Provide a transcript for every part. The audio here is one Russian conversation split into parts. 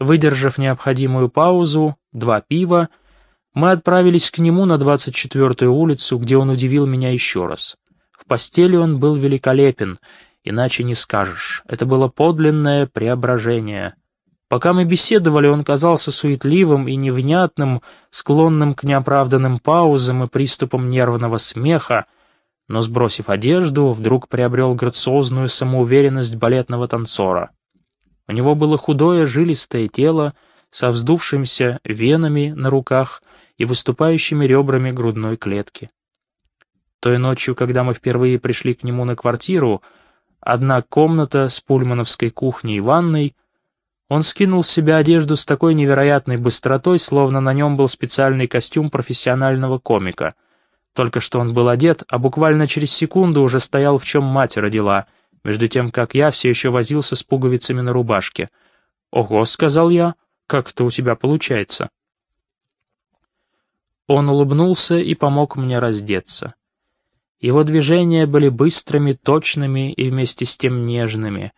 Выдержав необходимую паузу, два пива, мы отправились к нему на 24-ю улицу, где он удивил меня еще раз. В постели он был великолепен, иначе не скажешь. Это было подлинное преображение. Пока мы беседовали, он казался суетливым и невнятным, склонным к неоправданным паузам и приступам нервного смеха, но, сбросив одежду, вдруг приобрел грациозную самоуверенность балетного танцора. У него было худое жилистое тело со вздувшимися венами на руках и выступающими ребрами грудной клетки. Той ночью, когда мы впервые пришли к нему на квартиру, одна комната с пульмановской кухней и ванной, он скинул с себя одежду с такой невероятной быстротой, словно на нем был специальный костюм профессионального комика. Только что он был одет, а буквально через секунду уже стоял в чем мать родила — между тем как я все еще возился с пуговицами на рубашке. «Ого», — сказал я, — «как это у тебя получается?» Он улыбнулся и помог мне раздеться. Его движения были быстрыми, точными и вместе с тем нежными.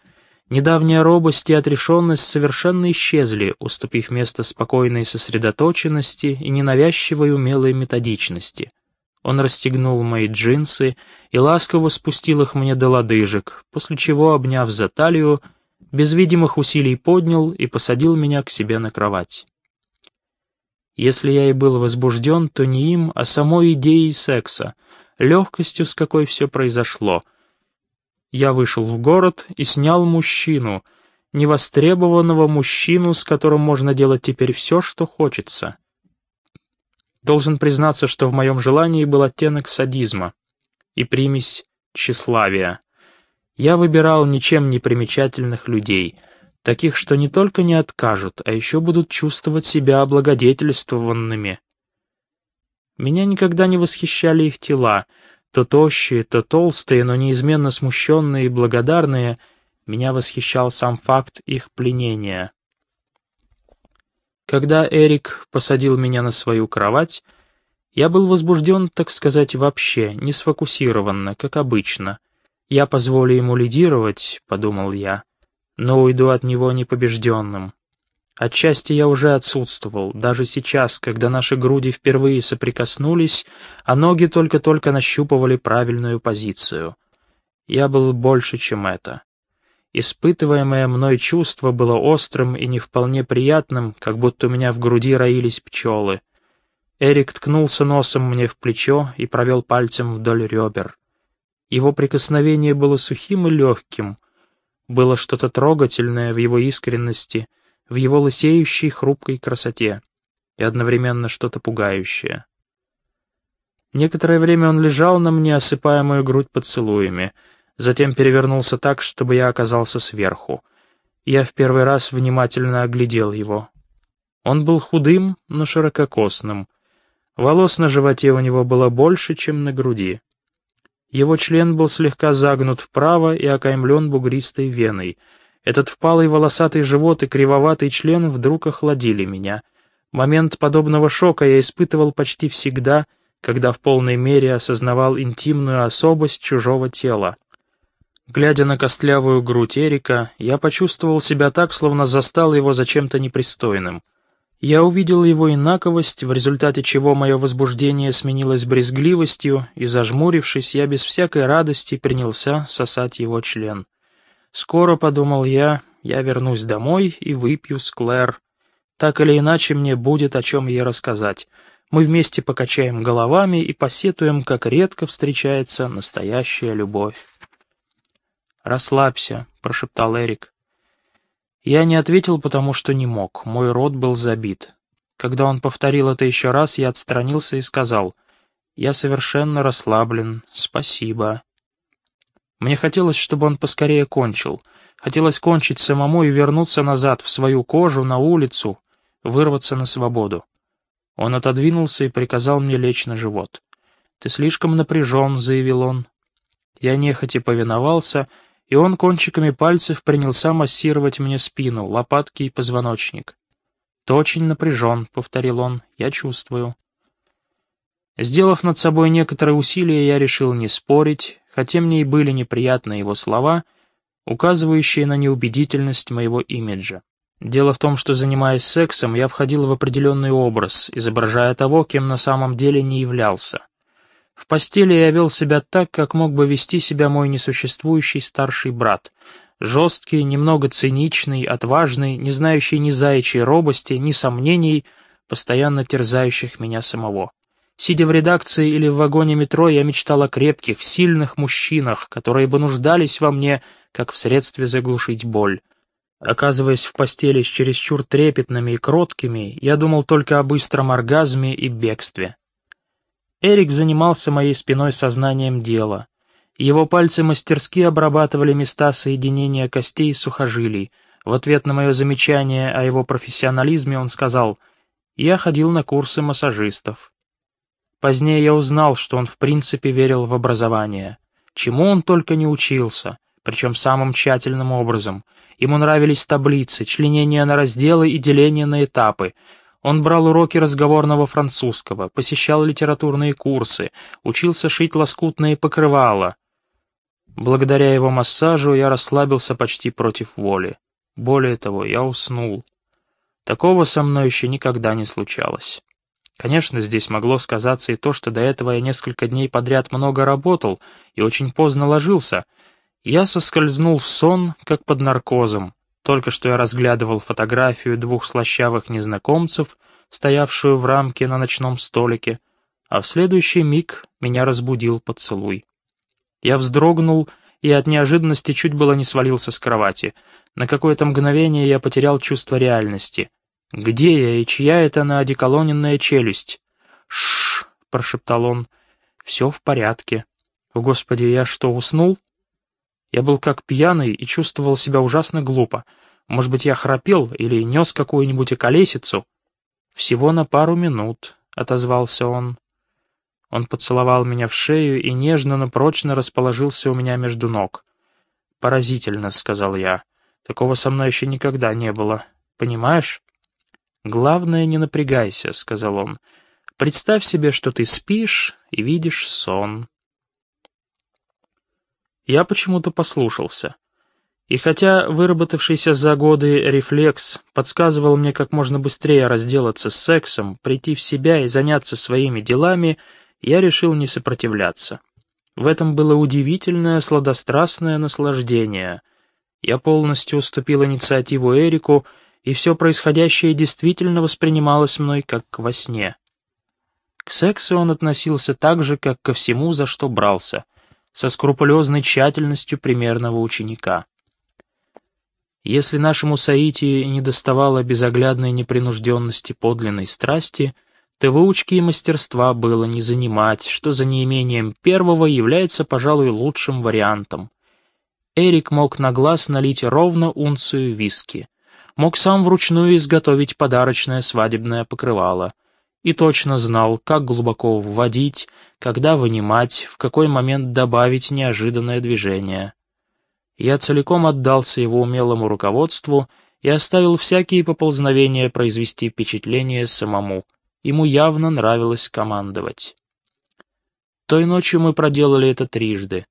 Недавняя робость и отрешенность совершенно исчезли, уступив место спокойной сосредоточенности и ненавязчивой умелой методичности — он расстегнул мои джинсы и ласково спустил их мне до лодыжек, после чего, обняв за талию, без видимых усилий поднял и посадил меня к себе на кровать. Если я и был возбужден, то не им, а самой идеей секса, легкостью, с какой все произошло. Я вышел в город и снял мужчину, невостребованного мужчину, с которым можно делать теперь все, что хочется. Должен признаться, что в моем желании был оттенок садизма и примесь тщеславия. Я выбирал ничем не примечательных людей, таких, что не только не откажут, а еще будут чувствовать себя облагодетельствованными. Меня никогда не восхищали их тела, то тощие, то толстые, но неизменно смущенные и благодарные, меня восхищал сам факт их пленения. Когда Эрик посадил меня на свою кровать, я был возбужден, так сказать, вообще, не сфокусированно, как обычно. Я позволю ему лидировать, — подумал я, — но уйду от него непобежденным. Отчасти я уже отсутствовал, даже сейчас, когда наши груди впервые соприкоснулись, а ноги только-только нащупывали правильную позицию. Я был больше, чем это. Испытываемое мной чувство было острым и не вполне приятным, как будто у меня в груди роились пчелы. Эрик ткнулся носом мне в плечо и провел пальцем вдоль ребер. Его прикосновение было сухим и легким. Было что-то трогательное в его искренности, в его лысеющей хрупкой красоте, и одновременно что-то пугающее. Некоторое время он лежал на мне, осыпая мою грудь поцелуями — затем перевернулся так, чтобы я оказался сверху. Я в первый раз внимательно оглядел его. Он был худым, но ширококосным. Волос на животе у него было больше, чем на груди. Его член был слегка загнут вправо и окаймлен бугристой веной. Этот впалый волосатый живот и кривоватый член вдруг охладили меня. Момент подобного шока я испытывал почти всегда, когда в полной мере осознавал интимную особость чужого тела. Глядя на костлявую грудь Эрика, я почувствовал себя так, словно застал его за чем-то непристойным. Я увидел его инаковость, в результате чего мое возбуждение сменилось брезгливостью, и, зажмурившись, я без всякой радости принялся сосать его член. Скоро, подумал я, я вернусь домой и выпью с Клэр. Так или иначе мне будет о чем ей рассказать. Мы вместе покачаем головами и посетуем, как редко встречается настоящая любовь. «Расслабься», — прошептал Эрик. Я не ответил, потому что не мог, мой рот был забит. Когда он повторил это еще раз, я отстранился и сказал, «Я совершенно расслаблен, спасибо». Мне хотелось, чтобы он поскорее кончил. Хотелось кончить самому и вернуться назад, в свою кожу, на улицу, вырваться на свободу. Он отодвинулся и приказал мне лечь на живот. «Ты слишком напряжен», — заявил он. Я нехотя повиновался, — и он кончиками пальцев принялся массировать мне спину, лопатки и позвоночник. «Ты очень напряжен», — повторил он, — «я чувствую». Сделав над собой некоторые усилия, я решил не спорить, хотя мне и были неприятны его слова, указывающие на неубедительность моего имиджа. Дело в том, что, занимаясь сексом, я входил в определенный образ, изображая того, кем на самом деле не являлся. В постели я вел себя так, как мог бы вести себя мой несуществующий старший брат. Жесткий, немного циничный, отважный, не знающий ни заячьей робости, ни сомнений, постоянно терзающих меня самого. Сидя в редакции или в вагоне метро, я мечтал о крепких, сильных мужчинах, которые бы нуждались во мне, как в средстве заглушить боль. Оказываясь в постели с чересчур трепетными и кроткими, я думал только о быстром оргазме и бегстве. Эрик занимался моей спиной сознанием дела. Его пальцы мастерски обрабатывали места соединения костей и сухожилий. В ответ на мое замечание о его профессионализме он сказал «Я ходил на курсы массажистов». Позднее я узнал, что он в принципе верил в образование. Чему он только не учился, причем самым тщательным образом — Ему нравились таблицы, членение на разделы и деление на этапы. Он брал уроки разговорного французского, посещал литературные курсы, учился шить лоскутные покрывала. Благодаря его массажу я расслабился почти против воли. Более того, я уснул. Такого со мной еще никогда не случалось. Конечно, здесь могло сказаться и то, что до этого я несколько дней подряд много работал и очень поздно ложился — я соскользнул в сон, как под наркозом. Только что я разглядывал фотографию двух слащавых незнакомцев, стоявшую в рамке на ночном столике, а в следующий миг меня разбудил поцелуй. Я вздрогнул и от неожиданности чуть было не свалился с кровати. На какое-то мгновение я потерял чувство реальности. Где я и чья это наодеколоненная челюсть? Шш, прошептал он. Все в порядке. О, Господи, я что, уснул? Я был как пьяный и чувствовал себя ужасно глупо. Может быть, я храпел или нес какую-нибудь околесицу? «Всего на пару минут», — отозвался он. Он поцеловал меня в шею и нежно, но прочно расположился у меня между ног. «Поразительно», — сказал я. «Такого со мной еще никогда не было. Понимаешь?» «Главное, не напрягайся», — сказал он. «Представь себе, что ты спишь и видишь сон». Я почему-то послушался. И хотя выработавшийся за годы рефлекс подсказывал мне как можно быстрее разделаться с сексом, прийти в себя и заняться своими делами, я решил не сопротивляться. В этом было удивительное сладострастное наслаждение. Я полностью уступил инициативу Эрику, и все происходящее действительно воспринималось мной как во сне. К сексу он относился так же, как ко всему, за что брался со скрупулезной тщательностью примерного ученика. Если нашему Саити не доставало безоглядной непринужденности подлинной страсти, то выучки и мастерства было не занимать, что за неимением первого является, пожалуй, лучшим вариантом. Эрик мог на глаз налить ровно унцию виски, мог сам вручную изготовить подарочное свадебное покрывало, и точно знал, как глубоко вводить, когда вынимать, в какой момент добавить неожиданное движение. Я целиком отдался его умелому руководству и оставил всякие поползновения произвести впечатление самому. Ему явно нравилось командовать. Той ночью мы проделали это трижды.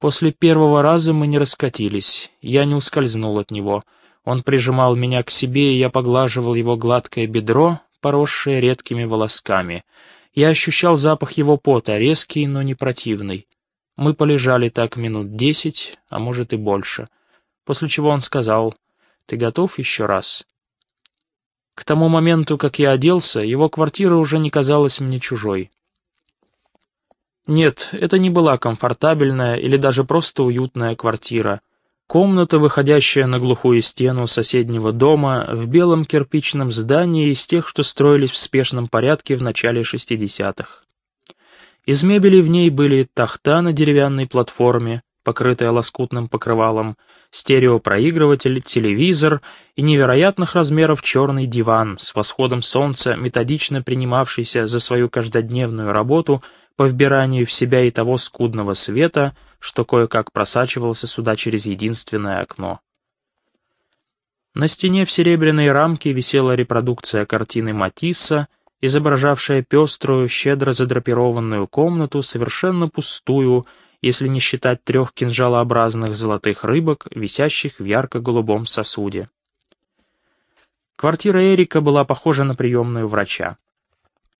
После первого раза мы не раскатились, я не ускользнул от него. Он прижимал меня к себе, и я поглаживал его гладкое бедро, поросшее редкими волосками. Я ощущал запах его пота, резкий, но не противный. Мы полежали так минут десять, а может и больше. После чего он сказал, «Ты готов еще раз?» К тому моменту, как я оделся, его квартира уже не казалась мне чужой. Нет, это не была комфортабельная или даже просто уютная квартира — Комната, выходящая на глухую стену соседнего дома, в белом кирпичном здании из тех, что строились в спешном порядке в начале 60-х. Из мебели в ней были тахта на деревянной платформе, покрытая лоскутным покрывалом, стереопроигрыватель, телевизор и невероятных размеров черный диван с восходом солнца, методично принимавшийся за свою каждодневную работу по вбиранию в себя и того скудного света, что кое-как просачивался сюда через единственное окно. На стене в серебряной рамке висела репродукция картины Матисса, изображавшая пеструю, щедро задрапированную комнату, совершенно пустую, если не считать трех кинжалообразных золотых рыбок, висящих в ярко-голубом сосуде. Квартира Эрика была похожа на приемную врача.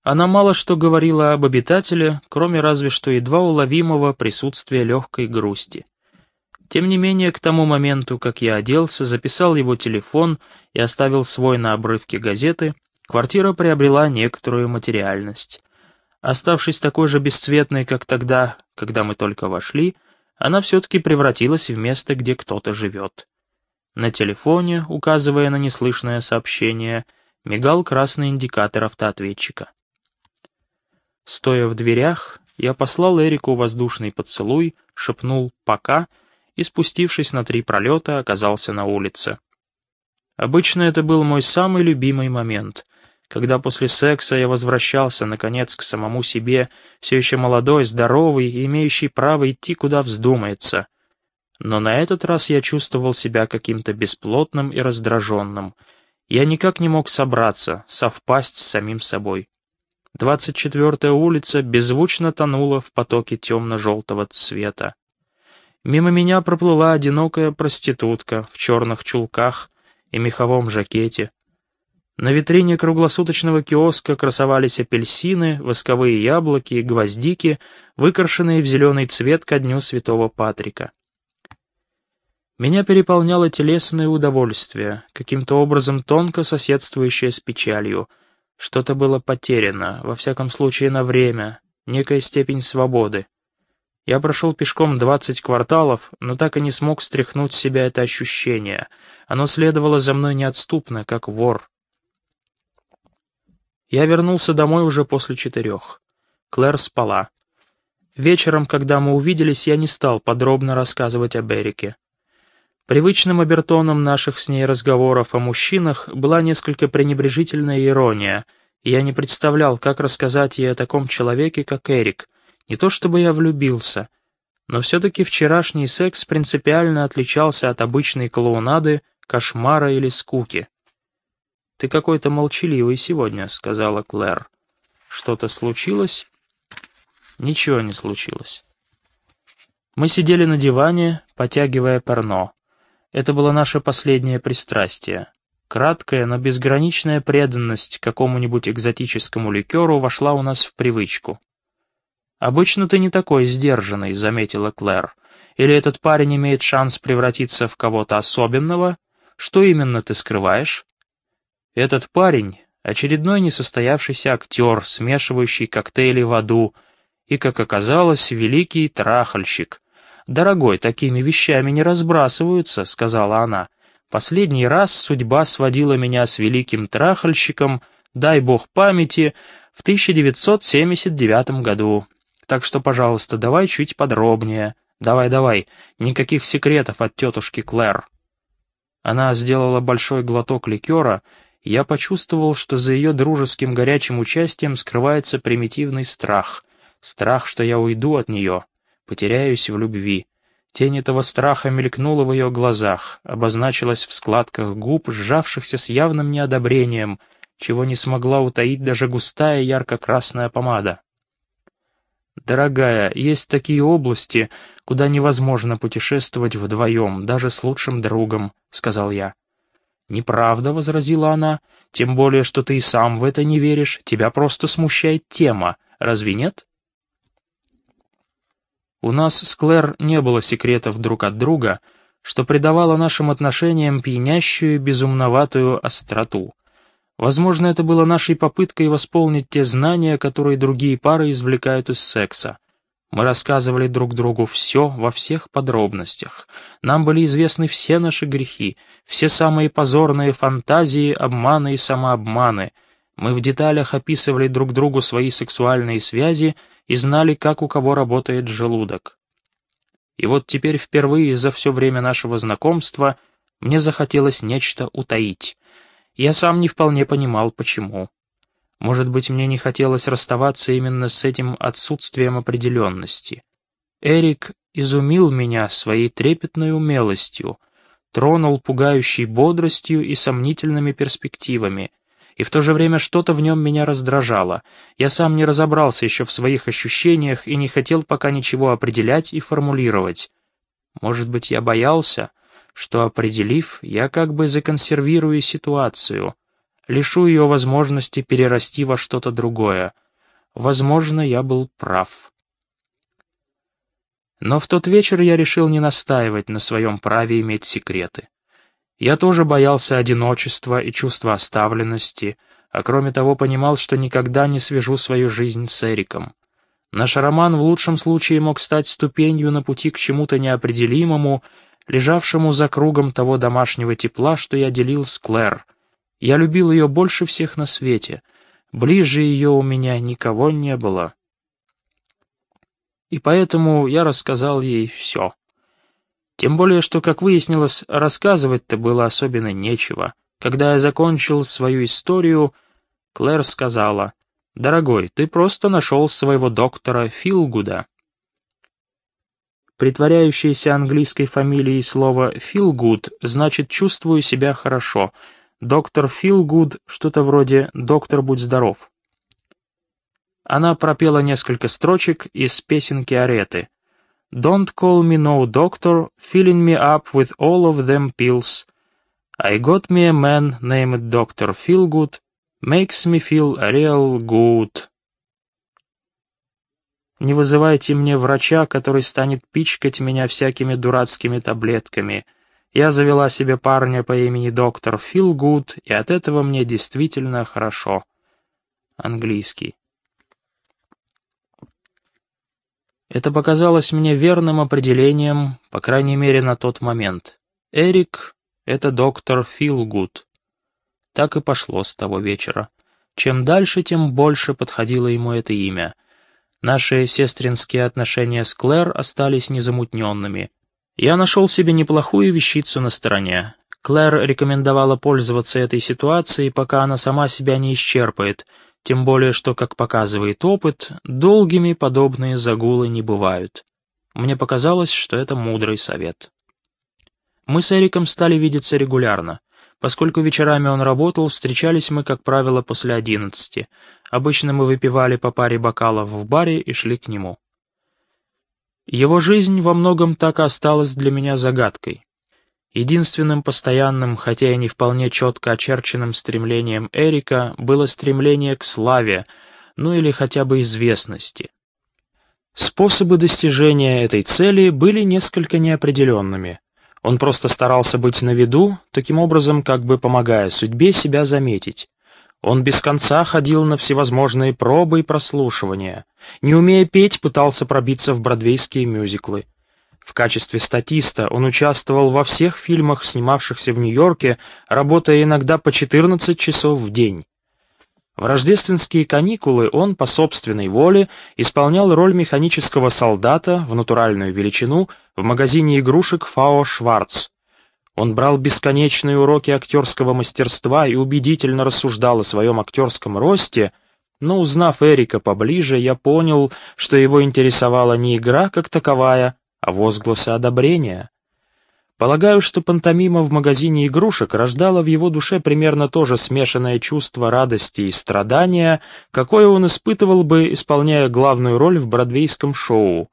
Она мало что говорила об обитателе, кроме разве что едва уловимого присутствия легкой грусти. Тем не менее, к тому моменту, как я оделся, записал его телефон и оставил свой на обрывке газеты, квартира приобрела некоторую материальность. Оставшись такой же бесцветной, как тогда, когда мы только вошли, она все-таки превратилась в место, где кто-то живет. На телефоне, указывая на неслышное сообщение, мигал красный индикатор автоответчика. Стоя в дверях, я послал Эрику воздушный поцелуй, шепнул «пока» и, спустившись на три пролета, оказался на улице. Обычно это был мой самый любимый момент, когда после секса я возвращался, наконец, к самому себе, все еще молодой, здоровый имеющий право идти, куда вздумается. Но на этот раз я чувствовал себя каким-то бесплотным и раздраженным. Я никак не мог собраться, совпасть с самим собой. Двадцать четвертая улица беззвучно тонула в потоке темно-желтого цвета. Мимо меня проплыла одинокая проститутка в черных чулках и меховом жакете. На витрине круглосуточного киоска красовались апельсины, восковые яблоки и гвоздики, выкрашенные в зеленый цвет ко дню Святого Патрика. Меня переполняло телесное удовольствие, каким-то образом тонко соседствующее с печалью. Что-то было потеряно, во всяком случае на время, некая степень свободы. Я прошел пешком двадцать кварталов, но так и не смог стряхнуть с себя это ощущение. Оно следовало за мной неотступно, как вор. Я вернулся домой уже после четырех. Клэр спала. Вечером, когда мы увиделись, я не стал подробно рассказывать об Эрике. Привычным обертоном наших с ней разговоров о мужчинах была несколько пренебрежительная ирония, и я не представлял, как рассказать ей о таком человеке, как Эрик — не то чтобы я влюбился, но все-таки вчерашний секс принципиально отличался от обычной клоунады, кошмара или скуки. «Ты какой-то молчаливый сегодня», — сказала Клэр. «Что-то случилось?» «Ничего не случилось». Мы сидели на диване, потягивая перно. Это было наше последнее пристрастие. Краткая, но безграничная преданность какому-нибудь экзотическому ликеру вошла у нас в привычку. «Обычно ты не такой сдержанный», — заметила Клэр. «Или этот парень имеет шанс превратиться в кого-то особенного? Что именно ты скрываешь?» «Этот парень — очередной несостоявшийся актер, смешивающий коктейли в аду, и, как оказалось, великий трахальщик. «Дорогой, такими вещами не разбрасываются», — сказала она. «Последний раз судьба сводила меня с великим трахальщиком, дай бог памяти, в 1979 году. Так что, пожалуйста, давай чуть подробнее. Давай-давай, никаких секретов от тетушки Клэр». Она сделала большой глоток ликера, и я почувствовал, что за ее дружеским горячим участием скрывается примитивный страх. Страх, что я уйду от нее, потеряюсь в любви. Тень этого страха мелькнула в ее глазах, обозначилась в складках губ, сжавшихся с явным неодобрением, чего не смогла утаить даже густая ярко-красная помада. «Дорогая, есть такие области, куда невозможно путешествовать вдвоем, даже с лучшим другом», — сказал я. «Неправда», — возразила она, — «тем более, что ты и сам в это не веришь, тебя просто смущает тема, разве нет?» У нас с Клэр не было секретов друг от друга, что придавало нашим отношениям пьянящую безумноватую остроту. Возможно, это было нашей попыткой восполнить те знания, которые другие пары извлекают из секса. Мы рассказывали друг другу все во всех подробностях. Нам были известны все наши грехи, все самые позорные фантазии, обманы и самообманы. Мы в деталях описывали друг другу свои сексуальные связи и знали, как у кого работает желудок. И вот теперь впервые за все время нашего знакомства мне захотелось нечто утаить. Я сам не вполне понимал, почему. Может быть, мне не хотелось расставаться именно с этим отсутствием определенности. Эрик изумил меня своей трепетной умелостью, тронул пугающей бодростью и сомнительными перспективами, и в то же время что-то в нем меня раздражало. Я сам не разобрался еще в своих ощущениях и не хотел пока ничего определять и формулировать. Может быть, я боялся, что, определив, я как бы законсервирую ситуацию, лишу ее возможности перерасти во что-то другое. Возможно, я был прав. Но в тот вечер я решил не настаивать на своем праве иметь секреты. Я тоже боялся одиночества и чувства оставленности, а кроме того понимал, что никогда не свяжу свою жизнь с Эриком. Наш роман в лучшем случае мог стать ступенью на пути к чему-то неопределимому, лежавшему за кругом того домашнего тепла, что я делил с Клэр. Я любил ее больше всех на свете. Ближе ее у меня никого не было. И поэтому я рассказал ей все. Тем более, что, как выяснилось, рассказывать-то было особенно нечего. Когда я закончил свою историю, Клэр сказала, «Дорогой, ты просто нашел своего доктора Филгуда». Притворяющееся английской фамилией слово «Филгуд» значит «чувствую себя хорошо». Доктор Филгуд — что-то вроде «доктор, будь здоров». Она пропела несколько строчек из песенки Ареты. «Don't call me no doctor, filling me up with all of them pills. I got me a man named Dr. Feelgood, makes me feel real good». Не вызывайте мне врача, который станет пичкать меня всякими дурацкими таблетками. Я завела себе парня по имени доктор Филгуд, и от этого мне действительно хорошо. Английский. Это показалось мне верным определением, по крайней мере, на тот момент. Эрик — это доктор Филгуд. Так и пошло с того вечера. Чем дальше, тем больше подходило ему это имя. Наши сестринские отношения с Клэр остались незамутненными. Я нашел себе неплохую вещицу на стороне. Клэр рекомендовала пользоваться этой ситуацией, пока она сама себя не исчерпает — тем более, что, как показывает опыт, долгими подобные загулы не бывают. Мне показалось, что это мудрый совет. Мы с Эриком стали видеться регулярно. Поскольку вечерами он работал, встречались мы, как правило, после одиннадцати. Обычно мы выпивали по паре бокалов в баре и шли к нему. Его жизнь во многом так и осталась для меня загадкой. Единственным постоянным, хотя и не вполне четко очерченным стремлением Эрика было стремление к славе, ну или хотя бы известности. Способы достижения этой цели были несколько неопределенными. Он просто старался быть на виду, таким образом как бы помогая судьбе себя заметить. Он без конца ходил на всевозможные пробы и прослушивания. Не умея петь, пытался пробиться в бродвейские мюзиклы. В качестве статиста он участвовал во всех фильмах, снимавшихся в Нью-Йорке, работая иногда по 14 часов в день. В рождественские каникулы он, по собственной воле, исполнял роль механического солдата в натуральную величину в магазине игрушек «Фао Шварц». Он брал бесконечные уроки актерского мастерства и убедительно рассуждал о своем актерском росте, но, узнав Эрика поближе, я понял, что его интересовала не игра как таковая, возгласы одобрения. Полагаю, что пантомима в магазине игрушек рождала в его душе примерно то же смешанное чувство радости и страдания, какое он испытывал бы, исполняя главную роль в бродвейском шоу.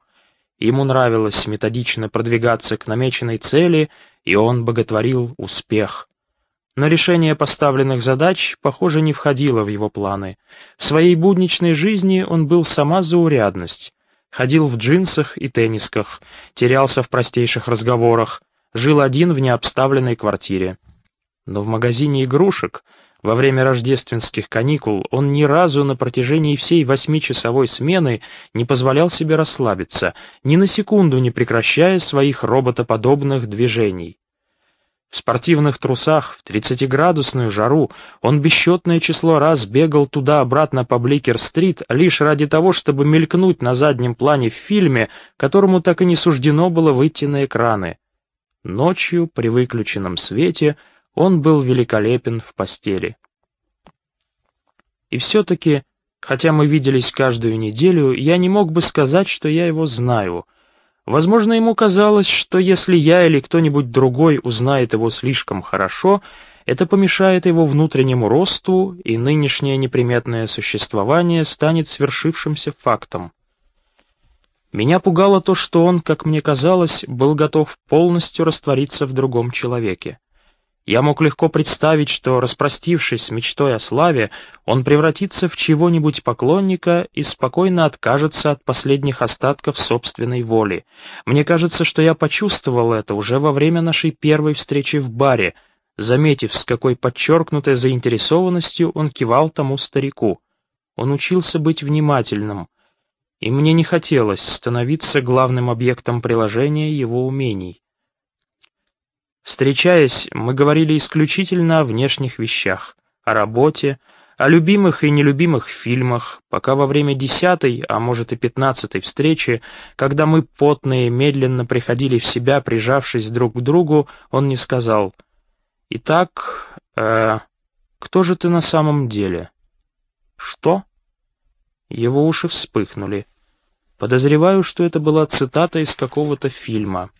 Ему нравилось методично продвигаться к намеченной цели, и он боготворил успех. Но решение поставленных задач, похоже, не входило в его планы. В своей будничной жизни он был сама заурядность. Ходил в джинсах и теннисках, терялся в простейших разговорах, жил один в необставленной квартире. Но в магазине игрушек во время рождественских каникул он ни разу на протяжении всей восьмичасовой смены не позволял себе расслабиться, ни на секунду не прекращая своих роботоподобных движений. В спортивных трусах, в тридцатиградусную жару, он бесчетное число раз бегал туда-обратно по Бликер-стрит лишь ради того, чтобы мелькнуть на заднем плане в фильме, которому так и не суждено было выйти на экраны. Ночью, при выключенном свете, он был великолепен в постели. И все-таки, хотя мы виделись каждую неделю, я не мог бы сказать, что я его знаю — Возможно, ему казалось, что если я или кто-нибудь другой узнает его слишком хорошо, это помешает его внутреннему росту, и нынешнее неприметное существование станет свершившимся фактом. Меня пугало то, что он, как мне казалось, был готов полностью раствориться в другом человеке. Я мог легко представить, что, распростившись с мечтой о славе, он превратится в чего-нибудь поклонника и спокойно откажется от последних остатков собственной воли. Мне кажется, что я почувствовал это уже во время нашей первой встречи в баре, заметив, с какой подчеркнутой заинтересованностью он кивал тому старику. Он учился быть внимательным, и мне не хотелось становиться главным объектом приложения его умений. Встречаясь, мы говорили исключительно о внешних вещах, о работе, о любимых и нелюбимых фильмах, пока во время десятой, а может и пятнадцатой встречи, когда мы потные медленно приходили в себя, прижавшись друг к другу, он не сказал «Итак, э, кто же ты на самом деле?» «Что?» Его уши вспыхнули. Подозреваю, что это была цитата из какого-то фильма.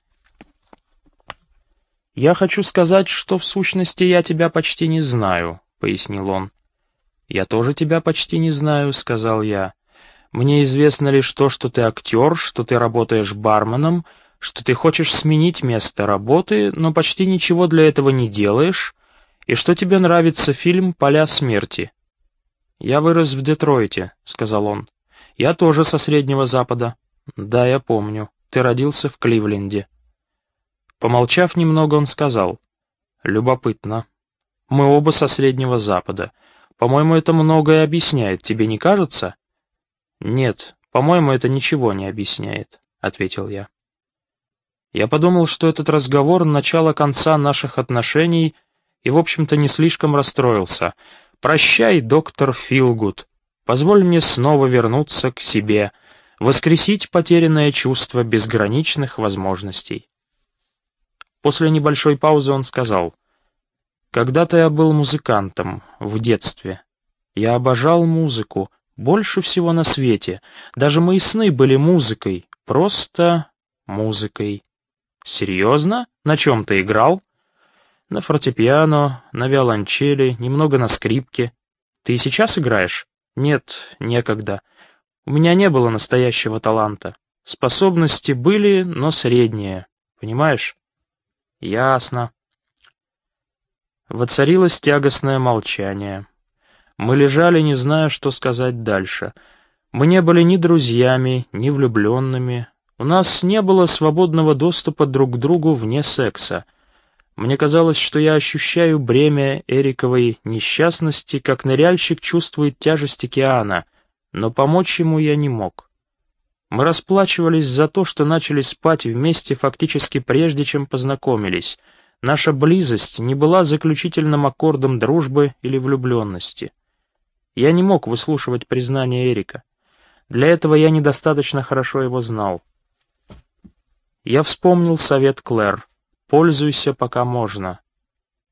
«Я хочу сказать, что в сущности я тебя почти не знаю», — пояснил он. «Я тоже тебя почти не знаю», — сказал я. «Мне известно лишь то, что ты актер, что ты работаешь барменом, что ты хочешь сменить место работы, но почти ничего для этого не делаешь, и что тебе нравится фильм «Поля смерти». «Я вырос в Детройте», — сказал он. «Я тоже со Среднего Запада». «Да, я помню. Ты родился в Кливленде». Помолчав немного, он сказал. «Любопытно. Мы оба со Среднего Запада. По-моему, это многое объясняет, тебе не кажется?» «Нет, по-моему, это ничего не объясняет», — ответил я. Я подумал, что этот разговор — начало конца наших отношений, и, в общем-то, не слишком расстроился. «Прощай, доктор Филгуд. Позволь мне снова вернуться к себе, воскресить потерянное чувство безграничных возможностей». После небольшой паузы он сказал, «Когда-то я был музыкантом, в детстве. Я обожал музыку, больше всего на свете. Даже мои сны были музыкой, просто музыкой». «Серьезно? На чем ты играл?» «На фортепиано, на виолончели, немного на скрипке. Ты и сейчас играешь?» «Нет, некогда. У меня не было настоящего таланта. Способности были, но средние. Понимаешь?» «Ясно». Воцарилось тягостное молчание. Мы лежали, не зная, что сказать дальше. Мы не были ни друзьями, ни влюбленными. У нас не было свободного доступа друг к другу вне секса. Мне казалось, что я ощущаю бремя Эриковой несчастности, как ныряльщик чувствует тяжесть океана, но помочь ему я не мог. Мы расплачивались за то, что начали спать вместе фактически прежде, чем познакомились. Наша близость не была заключительным аккордом дружбы или влюбленности. Я не мог выслушивать признание Эрика. Для этого я недостаточно хорошо его знал. Я вспомнил совет Клэр. «Пользуйся, пока можно».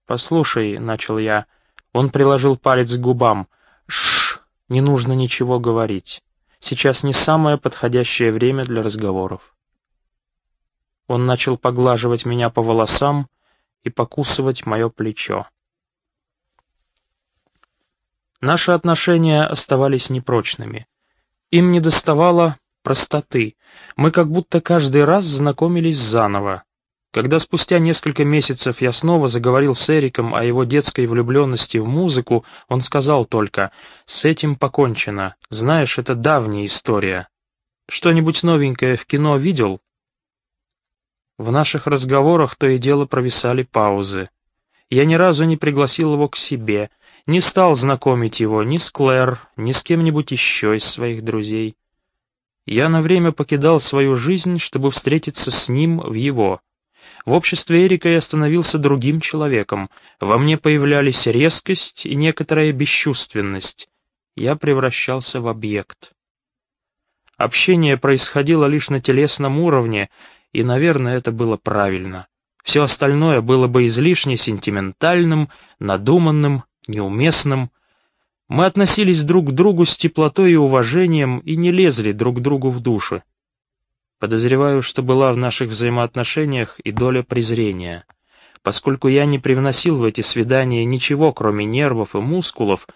«Послушай», — начал я. Он приложил палец к губам. «Шш, не нужно ничего говорить». Сейчас не самое подходящее время для разговоров. Он начал поглаживать меня по волосам и покусывать мое плечо. Наши отношения оставались непрочными. Им недоставало простоты. Мы как будто каждый раз знакомились заново. Когда спустя несколько месяцев я снова заговорил с Эриком о его детской влюбленности в музыку, он сказал только «С этим покончено. Знаешь, это давняя история. Что-нибудь новенькое в кино видел?» В наших разговорах то и дело провисали паузы. Я ни разу не пригласил его к себе, не стал знакомить его ни с Клэр, ни с кем-нибудь еще из своих друзей. Я на время покидал свою жизнь, чтобы встретиться с ним в его. В обществе Эрика я становился другим человеком. Во мне появлялись резкость и некоторая бесчувственность. Я превращался в объект. Общение происходило лишь на телесном уровне, и, наверное, это было правильно. Все остальное было бы излишне сентиментальным, надуманным, неуместным. Мы относились друг к другу с теплотой и уважением и не лезли друг другу в души. Подозреваю, что была в наших взаимоотношениях и доля презрения. Поскольку я не привносил в эти свидания ничего, кроме нервов и мускулов,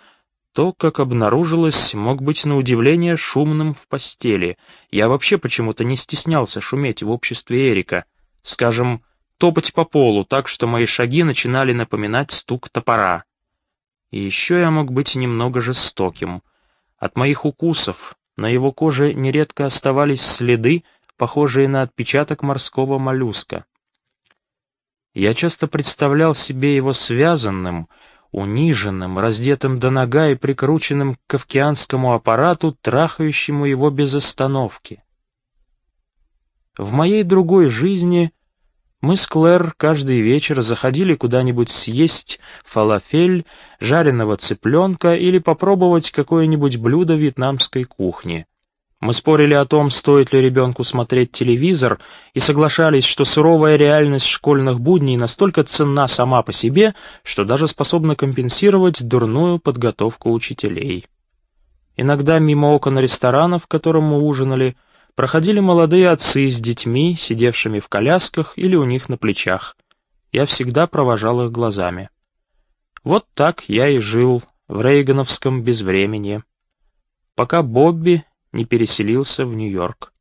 то, как обнаружилось, мог быть на удивление шумным в постели. Я вообще почему-то не стеснялся шуметь в обществе Эрика. Скажем, топать по полу, так что мои шаги начинали напоминать стук топора. И еще я мог быть немного жестоким. От моих укусов на его коже нередко оставались следы, похожие на отпечаток морского моллюска. Я часто представлял себе его связанным, униженным, раздетым до нога и прикрученным к кавкианскому аппарату, трахающему его без остановки. В моей другой жизни мы с Клэр каждый вечер заходили куда-нибудь съесть фалафель, жареного цыпленка или попробовать какое-нибудь блюдо вьетнамской кухни. Мы спорили о том, стоит ли ребенку смотреть телевизор, и соглашались, что суровая реальность школьных будней настолько ценна сама по себе, что даже способна компенсировать дурную подготовку учителей. Иногда мимо окон ресторанов, в котором мы ужинали, проходили молодые отцы с детьми, сидевшими в колясках или у них на плечах. Я всегда провожал их глазами. Вот так я и жил в рейгановском безвременье, пока Бобби не переселился в Нью-Йорк.